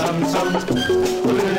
some, some.